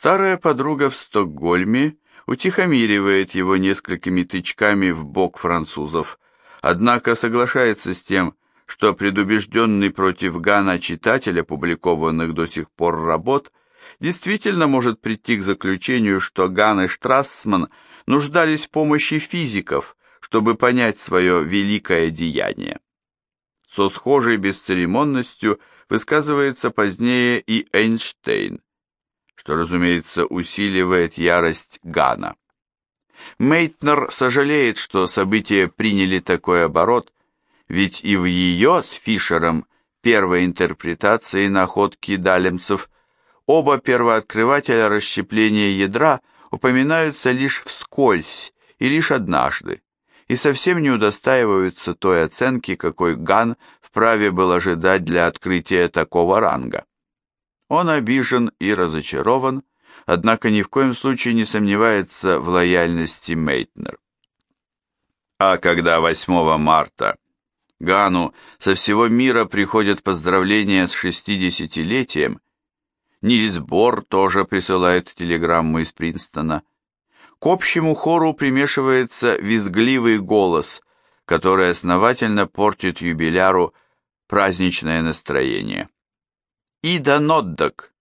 Старая подруга в Стокгольме утихомиривает его несколькими тычками в бок французов, однако соглашается с тем, что предубежденный против Гана читатель опубликованных до сих пор работ действительно может прийти к заключению, что Ган и Штрассман нуждались в помощи физиков, чтобы понять свое великое деяние. Со схожей бесцеремонностью высказывается позднее и Эйнштейн, что, разумеется, усиливает ярость Гана. Мейтнер сожалеет, что события приняли такой оборот, ведь и в ее с Фишером первой интерпретации находки далемцев оба первооткрывателя расщепления ядра упоминаются лишь вскользь и лишь однажды, и совсем не удостаиваются той оценки, какой Ган вправе был ожидать для открытия такого ранга. Он обижен и разочарован, однако ни в коем случае не сомневается в лояльности Мейтнер. А когда 8 марта Гану со всего мира приходят поздравления с 60-летием, Нильс Бор тоже присылает телеграмму из Принстона. К общему хору примешивается визгливый голос, который основательно портит юбиляру праздничное настроение. Ида Ноддок,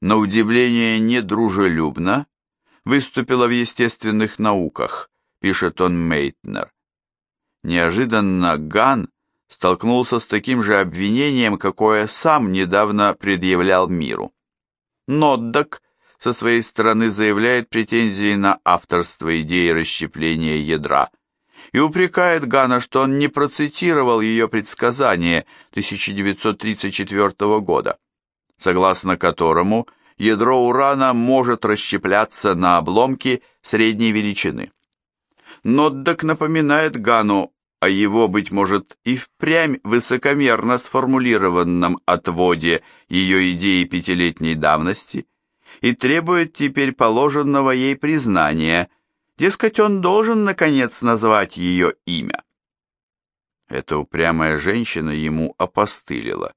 на удивление недружелюбно, выступила в естественных науках, пишет он Мейтнер. Неожиданно Ган столкнулся с таким же обвинением, какое сам недавно предъявлял миру. Ноддок со своей стороны заявляет претензии на авторство идеи расщепления ядра и упрекает Гана, что он не процитировал ее предсказание 1934 года, согласно которому ядро урана может расщепляться на обломки средней величины. Ноддок напоминает Гану о его, быть может, и впрямь высокомерно сформулированном отводе ее идеи пятилетней давности и требует теперь положенного ей признания, дескать, он должен, наконец, назвать ее имя. Эта упрямая женщина ему опостылила,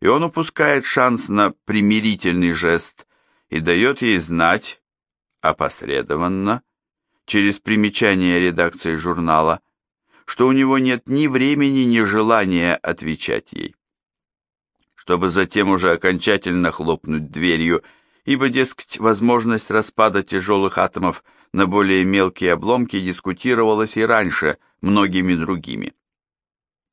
и он упускает шанс на примирительный жест и дает ей знать, опосредованно, через примечание редакции журнала, что у него нет ни времени, ни желания отвечать ей. Чтобы затем уже окончательно хлопнуть дверью, ибо, дескать, возможность распада тяжелых атомов на более мелкие обломки дискутировалась и раньше многими другими.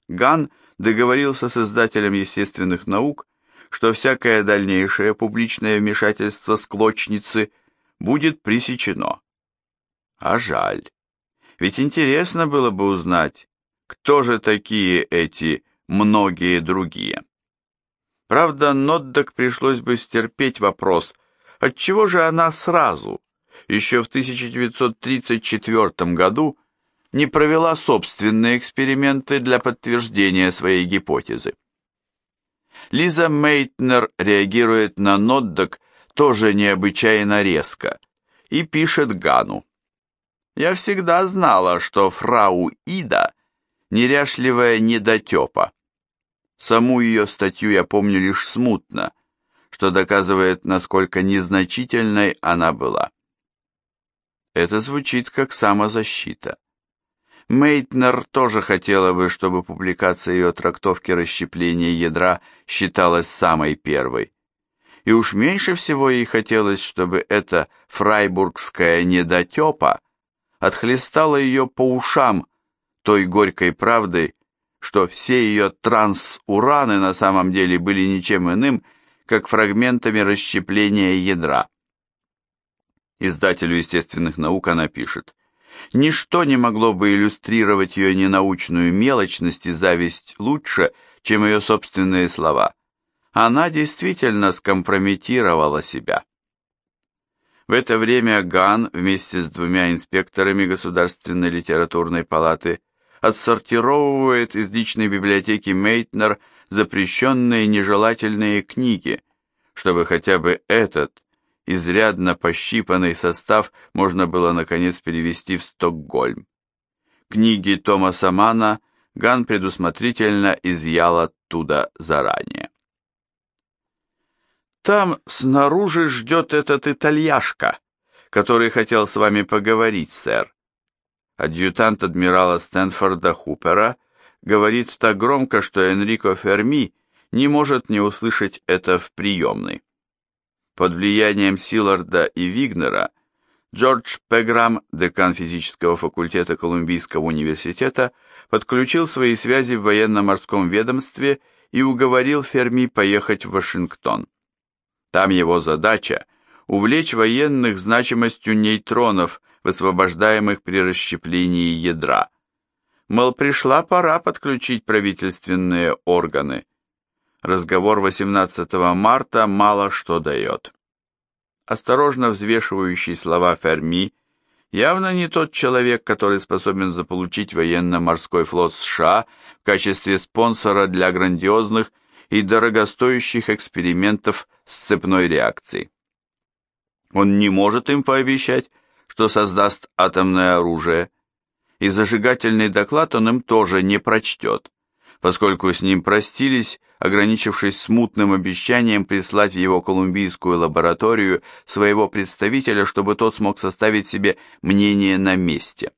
Ган договорился с издателем естественных наук, что всякое дальнейшее публичное вмешательство склочницы будет пресечено. А жаль. Ведь интересно было бы узнать, кто же такие эти многие другие. Правда, Ноддок пришлось бы стерпеть вопрос, отчего же она сразу, еще в 1934 году, не провела собственные эксперименты для подтверждения своей гипотезы. Лиза Мейтнер реагирует на Ноддок тоже необычайно резко и пишет Гану. Я всегда знала, что фрау Ида – неряшливая недотепа. Саму ее статью я помню лишь смутно, что доказывает, насколько незначительной она была. Это звучит как самозащита. Мейтнер тоже хотела бы, чтобы публикация ее трактовки расщепления ядра считалась самой первой. И уж меньше всего ей хотелось, чтобы эта фрайбургская недотепа отхлестала ее по ушам той горькой правдой, что все ее трансураны на самом деле были ничем иным, как фрагментами расщепления ядра. Издателю естественных наук она пишет, «Ничто не могло бы иллюстрировать ее ненаучную мелочность и зависть лучше, чем ее собственные слова. Она действительно скомпрометировала себя». В это время Ган вместе с двумя инспекторами Государственной литературной палаты отсортировывает из личной библиотеки Мейтнер запрещенные нежелательные книги, чтобы хотя бы этот изрядно пощипанный состав можно было наконец перевести в Стокгольм. Книги Томаса Мана Ган предусмотрительно изъял оттуда заранее. там снаружи ждет этот итальяшка, который хотел с вами поговорить, сэр. Адъютант адмирала Стэнфорда Хупера говорит так громко, что Энрико Ферми не может не услышать это в приемной. Под влиянием Силарда и Вигнера Джордж Пеграм, декан физического факультета Колумбийского университета, подключил свои связи в военно-морском ведомстве и уговорил Ферми поехать в Вашингтон. Там его задача – увлечь военных значимостью нейтронов, высвобождаемых при расщеплении ядра. Мол, пришла пора подключить правительственные органы. Разговор 18 марта мало что дает. Осторожно взвешивающий слова Ферми явно не тот человек, который способен заполучить военно-морской флот США в качестве спонсора для грандиозных и дорогостоящих экспериментов с цепной реакцией. Он не может им пообещать, что создаст атомное оружие, и зажигательный доклад он им тоже не прочтет, поскольку с ним простились, ограничившись смутным обещанием прислать в его колумбийскую лабораторию своего представителя, чтобы тот смог составить себе мнение на месте.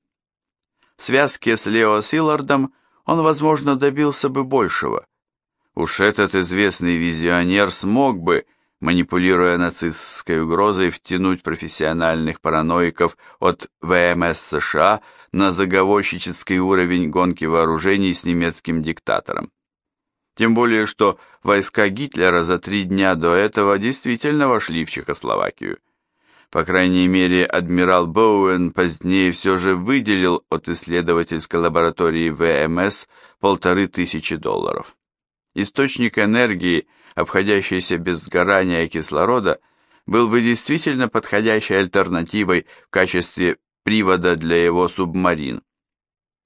В связке с Лео Силлардом он, возможно, добился бы большего. Уж этот известный визионер смог бы, манипулируя нацистской угрозой, втянуть профессиональных параноиков от ВМС США на заговорщический уровень гонки вооружений с немецким диктатором. Тем более, что войска Гитлера за три дня до этого действительно вошли в Чехословакию. По крайней мере, адмирал Боуэн позднее все же выделил от исследовательской лаборатории ВМС полторы тысячи долларов. Источник энергии – обходящийся без сгорания кислорода, был бы действительно подходящей альтернативой в качестве привода для его субмарин.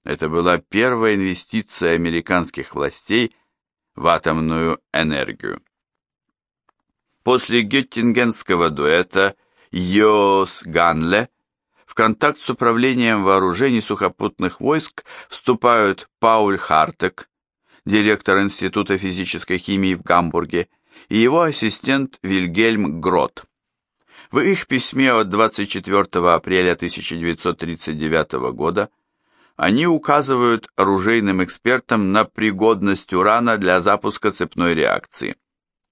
Это была первая инвестиция американских властей в атомную энергию. После геттингенского дуэта Йос Ганле в контакт с управлением вооружений сухопутных войск вступают Пауль Хартек, директор Института физической химии в Гамбурге, и его ассистент Вильгельм Грот. В их письме от 24 апреля 1939 года они указывают оружейным экспертам на пригодность урана для запуска цепной реакции.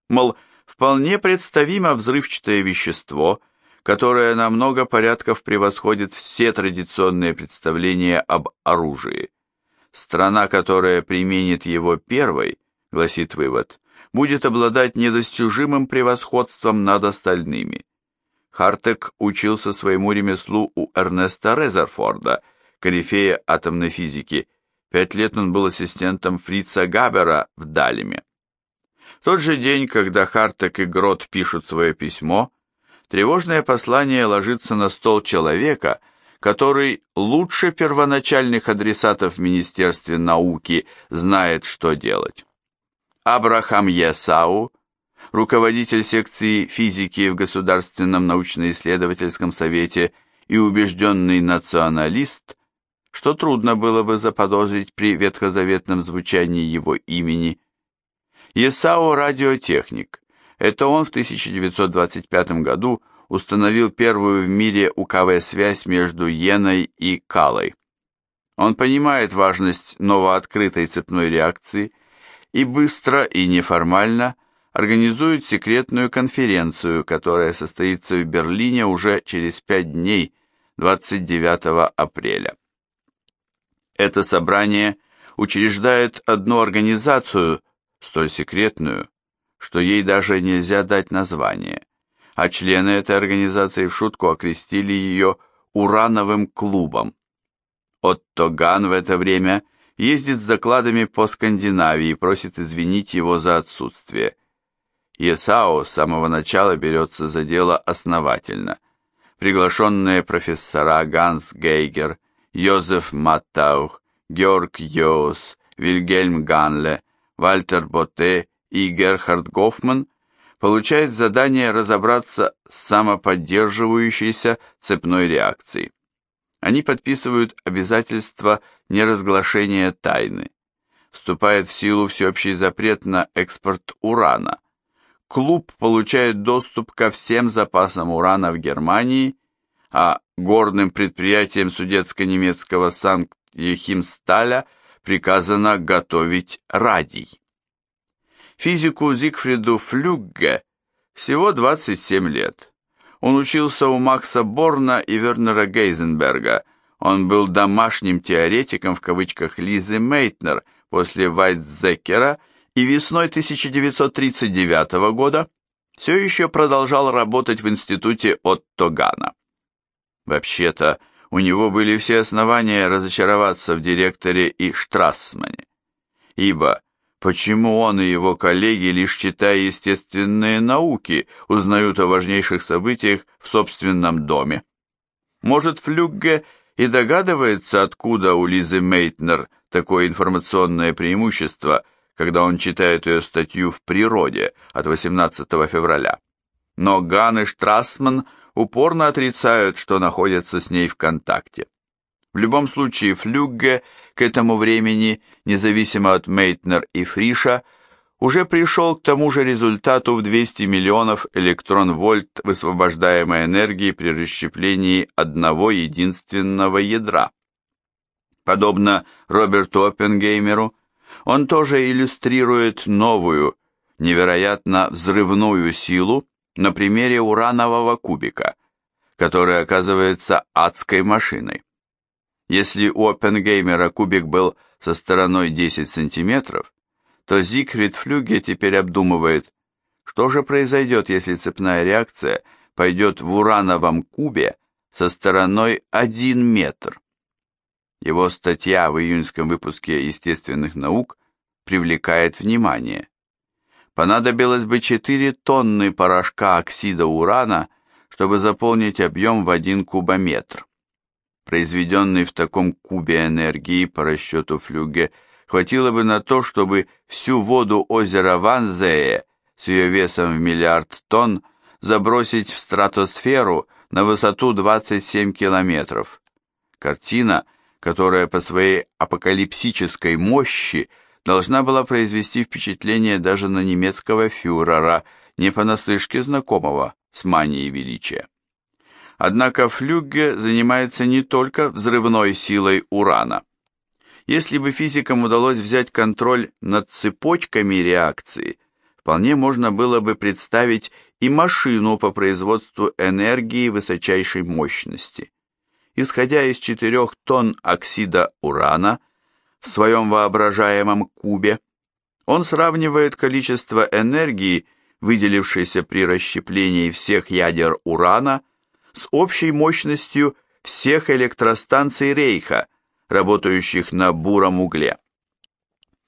Мол, вполне представимо взрывчатое вещество, которое на много порядков превосходит все традиционные представления об оружии. Страна, которая применит его первой, гласит вывод, будет обладать недостижимым превосходством над остальными. Хартек учился своему ремеслу у Эрнеста Резерфорда, корифея атомной физики. Пять лет он был ассистентом Фрица Габера в Далеме. В тот же день, когда Хартек и Грот пишут свое письмо, тревожное послание ложится на стол человека, который лучше первоначальных адресатов в Министерстве науки знает, что делать. Абрахам Есау, руководитель секции физики в Государственном научно-исследовательском совете и убежденный националист, что трудно было бы заподозрить при ветхозаветном звучании его имени. Есау – радиотехник. Это он в 1925 году установил первую в мире УКВ-связь между Йеной и Калой. Он понимает важность новооткрытой цепной реакции и быстро и неформально организует секретную конференцию, которая состоится в Берлине уже через пять дней, 29 апреля. Это собрание учреждает одну организацию, столь секретную, что ей даже нельзя дать название а члены этой организации в шутку окрестили ее «урановым клубом». Отто Ган в это время ездит с докладами по Скандинавии и просит извинить его за отсутствие. Есао с самого начала берется за дело основательно. Приглашенные профессора Ганс Гейгер, Йозеф Маттаух, Георг Йоус, Вильгельм Ганле, Вальтер Боте и Герхард Гофман получает задание разобраться с самоподдерживающейся цепной реакцией. Они подписывают обязательство неразглашения тайны. Вступает в силу всеобщий запрет на экспорт урана. Клуб получает доступ ко всем запасам урана в Германии, а горным предприятиям судетско-немецкого Санкт-Ехимсталя приказано готовить радий. Физику Зигфриду Флюгге всего 27 лет. Он учился у Макса Борна и Вернера Гейзенберга. Он был домашним теоретиком в кавычках Лизы Мейтнер после Вайтзекера и весной 1939 года все еще продолжал работать в институте Отто Гана. Вообще-то, у него были все основания разочароваться в директоре и Штрассмане, ибо почему он и его коллеги, лишь читая естественные науки, узнают о важнейших событиях в собственном доме? Может, Флюгге и догадывается, откуда у Лизы Мейтнер такое информационное преимущество, когда он читает ее статью в «Природе» от 18 февраля. Но Ган и Штрассман упорно отрицают, что находятся с ней в контакте. В любом случае, Флюгге к этому времени, независимо от Мейтнер и Фриша, уже пришел к тому же результату в 200 миллионов электрон-вольт высвобождаемой энергии при расщеплении одного единственного ядра. Подобно Роберту Оппенгеймеру, он тоже иллюстрирует новую, невероятно взрывную силу на примере уранового кубика, который оказывается адской машиной. Если у Оппенгеймера кубик был со стороной 10 сантиметров, то Зигфрид Флюге теперь обдумывает, что же произойдет, если цепная реакция пойдет в урановом кубе со стороной 1 метр. Его статья в июньском выпуске «Естественных наук» привлекает внимание. Понадобилось бы 4 тонны порошка оксида урана, чтобы заполнить объем в 1 кубометр. Произведенный в таком кубе энергии по расчету Флюге хватило бы на то, чтобы всю воду озера Ванзее с ее весом в миллиард тонн забросить в стратосферу на высоту 27 километров. Картина, которая по своей апокалипсической мощи должна была произвести впечатление даже на немецкого фюрера, не понаслышке знакомого с манией величия. Однако Флюгге занимается не только взрывной силой урана. Если бы физикам удалось взять контроль над цепочками реакции, вполне можно было бы представить и машину по производству энергии высочайшей мощности. Исходя из 4 тонн оксида урана, в своем воображаемом кубе, он сравнивает количество энергии, выделившейся при расщеплении всех ядер урана, с общей мощностью всех электростанций Рейха, работающих на буром угле.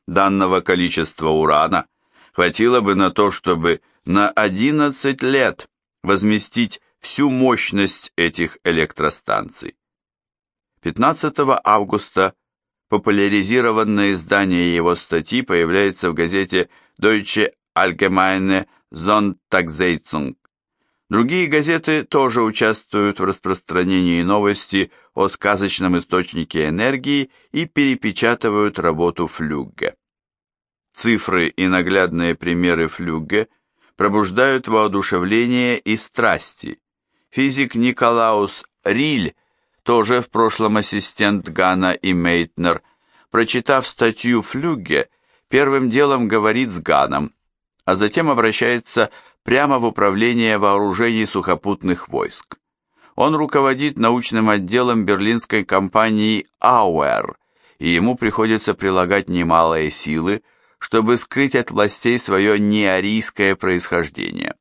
Данного количества урана хватило бы на то, чтобы на 11 лет возместить всю мощность этих электростанций. 15 августа популяризированное издание его статьи появляется в газете Deutsche Allgemeine Sonntagszeitung. Другие газеты тоже участвуют в распространении новости о сказочном источнике энергии и перепечатывают работу Флюгге. Цифры и наглядные примеры Флюгге пробуждают воодушевление и страсти. Физик Николаус Риль тоже в прошлом ассистент Гана и Мейтнер, прочитав статью Флюге, первым делом говорит с Ганом, а затем обращается прямо в управление вооружений сухопутных войск. Он руководит научным отделом берлинской компании Auer, и ему приходится прилагать немалые силы, чтобы скрыть от властей свое неарийское происхождение.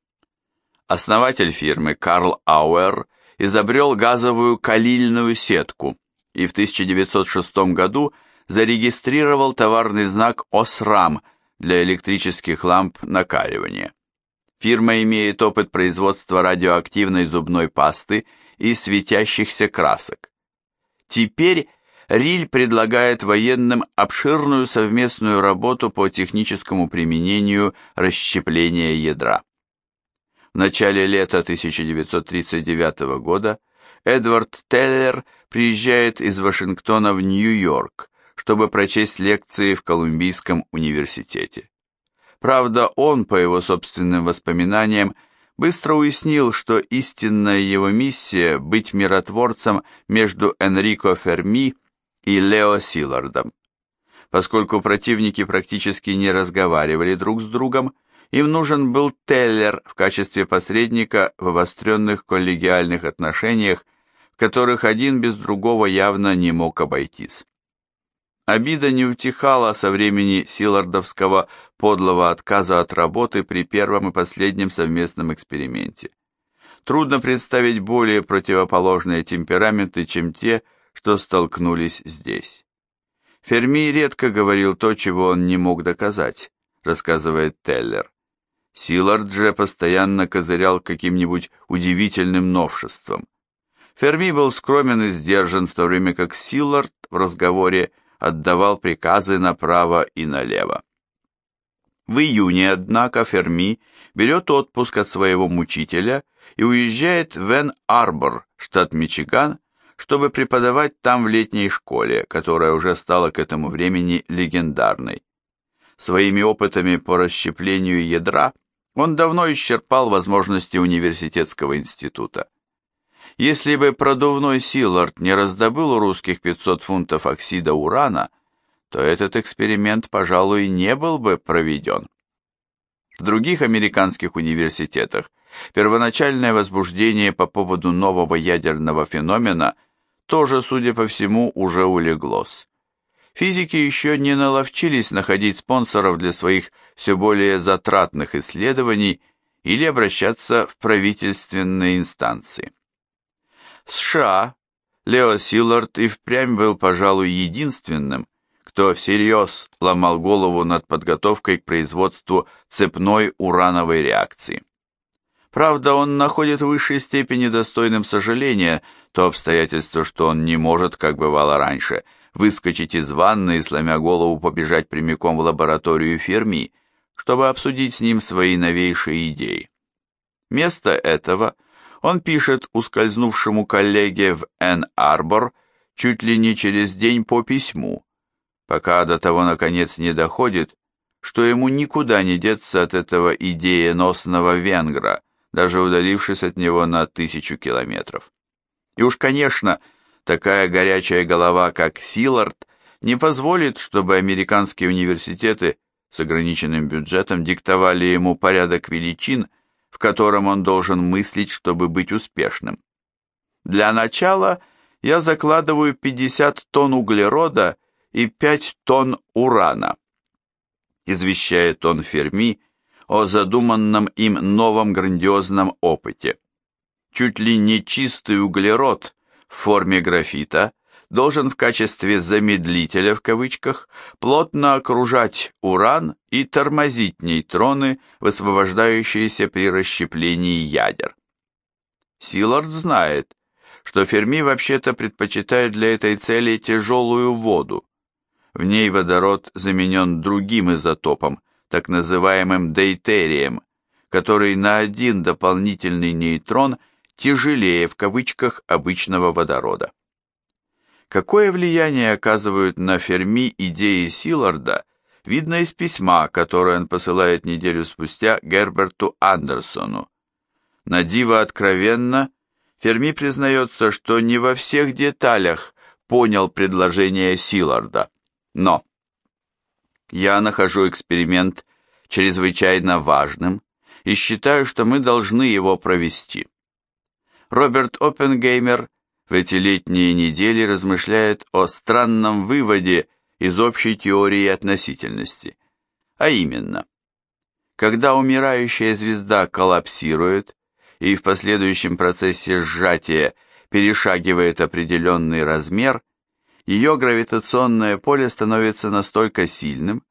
Основатель фирмы Карл Ауэр – изобрел газовую калильную сетку и в 1906 году зарегистрировал товарный знак ОСРАМ для электрических ламп накаливания. Фирма имеет опыт производства радиоактивной зубной пасты и светящихся красок. Теперь Риль предлагает военным обширную совместную работу по техническому применению расщепления ядра. В начале лета 1939 года Эдвард Теллер приезжает из Вашингтона в Нью-Йорк, чтобы прочесть лекции в Колумбийском университете. Правда, он, по его собственным воспоминаниям, быстро уяснил, что истинная его миссия – быть миротворцем между Энрико Ферми и Лео Силардом. Поскольку противники практически не разговаривали друг с другом, им нужен был Теллер в качестве посредника в обостренных коллегиальных отношениях, в которых один без другого явно не мог обойтись. Обида не утихала со времени Силардовского подлого отказа от работы при первом и последнем совместном эксперименте. Трудно представить более противоположные темпераменты, чем те, что столкнулись здесь. Ферми редко говорил то, чего он не мог доказать, рассказывает Теллер. Силард же постоянно козырял каким-нибудь удивительным новшеством. Ферми был скромен и сдержан, в то время как Силард в разговоре отдавал приказы направо и налево. В июне, однако, Ферми берет отпуск от своего мучителя и уезжает в Эн-Арбор, штат Мичиган, чтобы преподавать там в летней школе, которая уже стала к этому времени легендарной. Своими опытами по расщеплению ядра он давно исчерпал возможности университетского института. Если бы продувной Силард не раздобыл у русских 500 фунтов оксида урана, то этот эксперимент, пожалуй, не был бы проведен. В других американских университетах первоначальное возбуждение по поводу нового ядерного феномена тоже, судя по всему, уже улеглось. Физики еще не наловчились находить спонсоров для своих все более затратных исследований или обращаться в правительственные инстанции. В США Лео Силард и впрямь был, пожалуй, единственным, кто всерьез ломал голову над подготовкой к производству цепной урановой реакции. Правда, он находит в высшей степени достойным сожаления то обстоятельство, что он не может, как бывало раньше, выскочить из ванны и, сломя голову, побежать прямиком в лабораторию Ферми, чтобы обсудить с ним свои новейшие идеи. Вместо этого – он пишет ускользнувшему коллеге в Эн-Арбор чуть ли не через день по письму, пока до того наконец не доходит, что ему никуда не деться от этого идееносного венгра, даже удалившись от него на тысячу километров. И уж, конечно, такая горячая голова, как Силард, не позволит, чтобы американские университеты с ограниченным бюджетом диктовали ему порядок величин, в котором он должен мыслить, чтобы быть успешным. Для начала я закладываю 50 тонн углерода и 5 тонн урана, извещает он Ферми о задуманном им новом грандиозном опыте. Чуть ли не чистый углерод в форме графита должен в качестве «замедлителя» в кавычках плотно окружать уран и тормозить нейтроны, высвобождающиеся при расщеплении ядер. Силард знает, что Ферми вообще-то предпочитает для этой цели тяжелую воду. В ней водород заменен другим изотопом, так называемым дейтерием, который на один дополнительный нейтрон тяжелее в кавычках обычного водорода. Какое влияние оказывают на Ферми идеи Силарда, видно из письма, которое он посылает неделю спустя Герберту Андерсону. На диво откровенно, Ферми признается, что не во всех деталях понял предложение Силарда. Но я нахожу эксперимент чрезвычайно важным и считаю, что мы должны его провести. Роберт Оппенгеймер – в эти летние недели размышляет о странном выводе из общей теории относительности, а именно, когда умирающая звезда коллапсирует и в последующем процессе сжатия перешагивает определенный размер, ее гравитационное поле становится настолько сильным,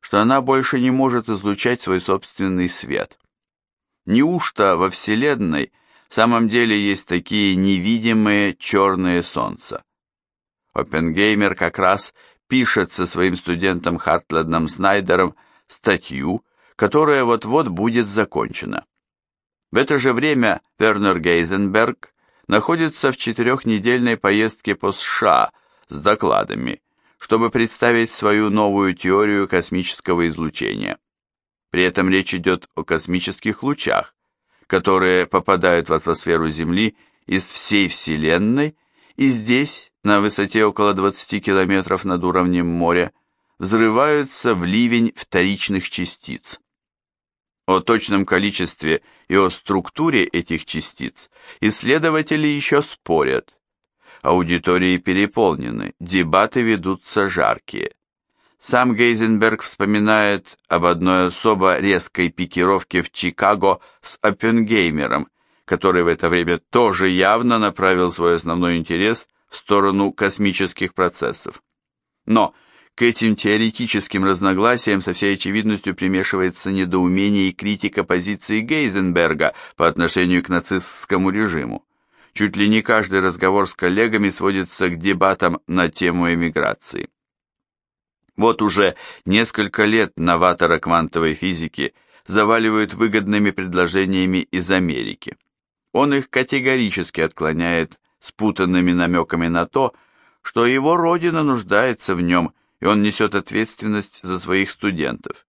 что она больше не может излучать свой собственный свет. Неужто во Вселенной – в самом деле есть такие невидимые черные солнца. Оппенгеймер как раз пишет со своим студентом Хартледом Снайдером статью, которая вот-вот будет закончена. В это же время Вернер Гейзенберг находится в четырехнедельной поездке по США с докладами, чтобы представить свою новую теорию космического излучения. При этом речь идет о космических лучах, которые попадают в атмосферу Земли из всей Вселенной и здесь, на высоте около 20 километров над уровнем моря, взрываются в ливень вторичных частиц. О точном количестве и о структуре этих частиц исследователи еще спорят. Аудитории переполнены, дебаты ведутся жаркие. Сам Гейзенберг вспоминает об одной особо резкой пикировке в Чикаго с Оппенгеймером, который в это время тоже явно направил свой основной интерес в сторону космических процессов. Но к этим теоретическим разногласиям со всей очевидностью примешивается недоумение и критика позиции Гейзенберга по отношению к нацистскому режиму. Чуть ли не каждый разговор с коллегами сводится к дебатам на тему эмиграции. Вот уже несколько лет новатора квантовой физики заваливают выгодными предложениями из Америки. Он их категорически отклоняет спутанными намеками на то, что его родина нуждается в нем – и он несет ответственность за своих студентов.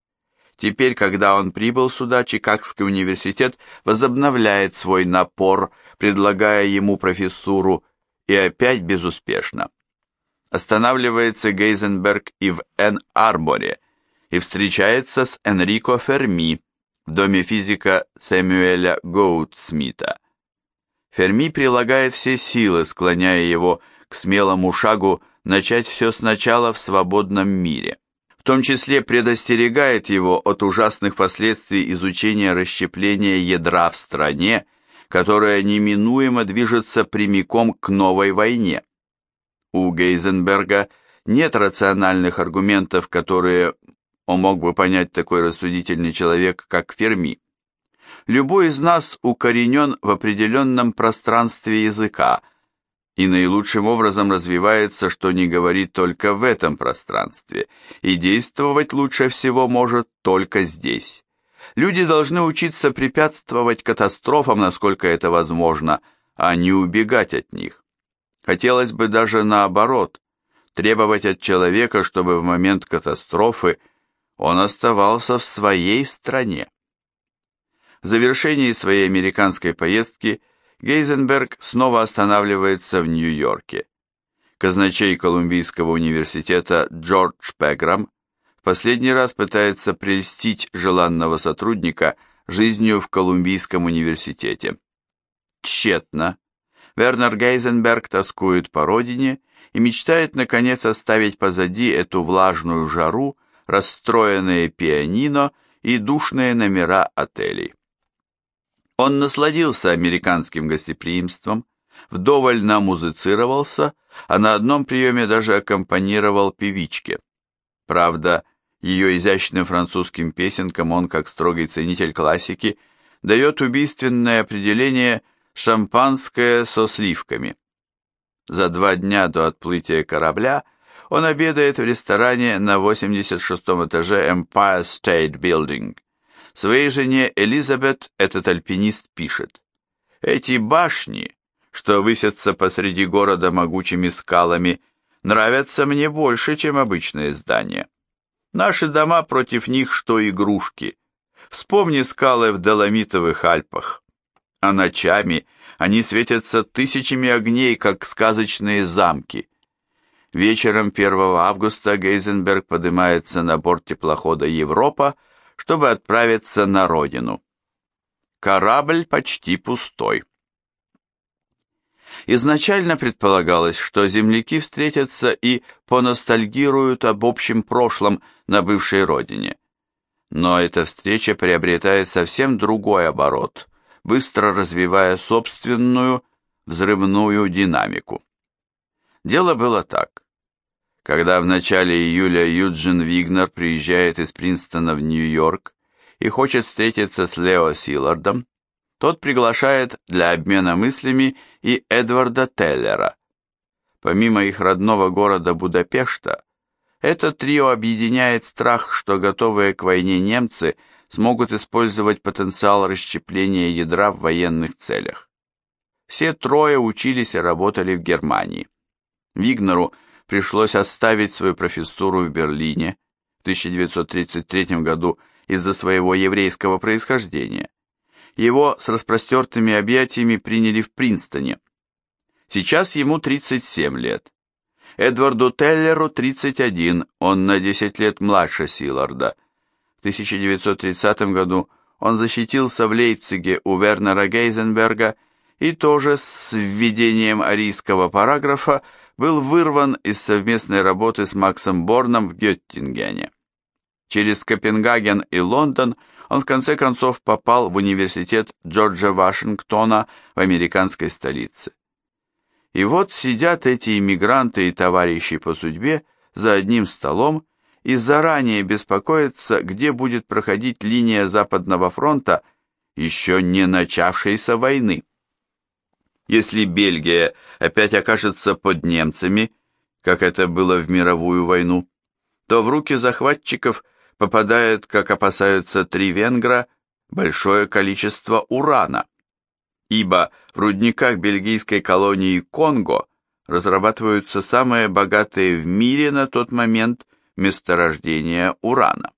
Теперь, когда он прибыл сюда, Чикагский университет возобновляет свой напор, предлагая ему профессуру, и опять безуспешно. Останавливается Гейзенберг и в Эн-Арборе, и встречается с Энрико Ферми в доме физика Сэмюэля Гоутсмита. Ферми прилагает все силы, склоняя его к смелому шагу начать все сначала в свободном мире. В том числе предостерегает его от ужасных последствий изучения расщепления ядра в стране, которая неминуемо движется прямиком к новой войне. У Гейзенберга нет рациональных аргументов, которые он мог бы понять такой рассудительный человек, как Ферми. Любой из нас укоренен в определенном пространстве языка – и наилучшим образом развивается, что не говорит только в этом пространстве, и действовать лучше всего может только здесь. Люди должны учиться препятствовать катастрофам, насколько это возможно, а не убегать от них. Хотелось бы даже наоборот, требовать от человека, чтобы в момент катастрофы он оставался в своей стране. В завершении своей американской поездки – Гейзенберг снова останавливается в Нью-Йорке. Казначей Колумбийского университета Джордж Пеграм в последний раз пытается прельстить желанного сотрудника жизнью в Колумбийском университете. Тщетно. Вернер Гейзенберг тоскует по родине и мечтает наконец оставить позади эту влажную жару, расстроенное пианино и душные номера отелей. Он насладился американским гостеприимством, вдоволь намузицировался, а на одном приеме даже аккомпанировал певичке. Правда, ее изящным французским песенкам он, как строгий ценитель классики, дает убийственное определение «шампанское со сливками». За два дня до отплытия корабля он обедает в ресторане на 86-м этаже Empire State Building. Своей жене Элизабет этот альпинист пишет. «Эти башни, что высятся посреди города могучими скалами, нравятся мне больше, чем обычные здания. Наши дома против них, что игрушки. Вспомни скалы в Доломитовых Альпах. А ночами они светятся тысячами огней, как сказочные замки. Вечером 1 августа Гейзенберг поднимается на борт теплохода «Европа», чтобы отправиться на родину. Корабль почти пустой. Изначально предполагалось, что земляки встретятся и поностальгируют об общем прошлом на бывшей родине. Но эта встреча приобретает совсем другой оборот, быстро развивая собственную взрывную динамику. Дело было так. Когда в начале июля Юджин Вигнер приезжает из Принстона в Нью-Йорк и хочет встретиться с Лео Силардом, тот приглашает для обмена мыслями и Эдварда Теллера. Помимо их родного города Будапешта, это трио объединяет страх, что готовые к войне немцы смогут использовать потенциал расщепления ядра в военных целях. Все трое учились и работали в Германии. Вигнеру – пришлось оставить свою профессуру в Берлине в 1933 году из-за своего еврейского происхождения. Его с распростертыми объятиями приняли в Принстоне. Сейчас ему 37 лет. Эдварду Теллеру 31, он на 10 лет младше Силарда. В 1930 году он защитился в Лейпциге у Вернера Гейзенберга и тоже с введением арийского параграфа был вырван из совместной работы с Максом Борном в Геттингене. Через Копенгаген и Лондон он в конце концов попал в университет Джорджа Вашингтона в американской столице. И вот сидят эти иммигранты и товарищи по судьбе за одним столом и заранее беспокоятся, где будет проходить линия Западного фронта еще не начавшейся войны. Если Бельгия опять окажется под немцами, как это было в мировую войну, то в руки захватчиков попадает, как опасаются три венгра, большое количество урана, ибо в рудниках бельгийской колонии Конго разрабатываются самые богатые в мире на тот момент месторождения урана.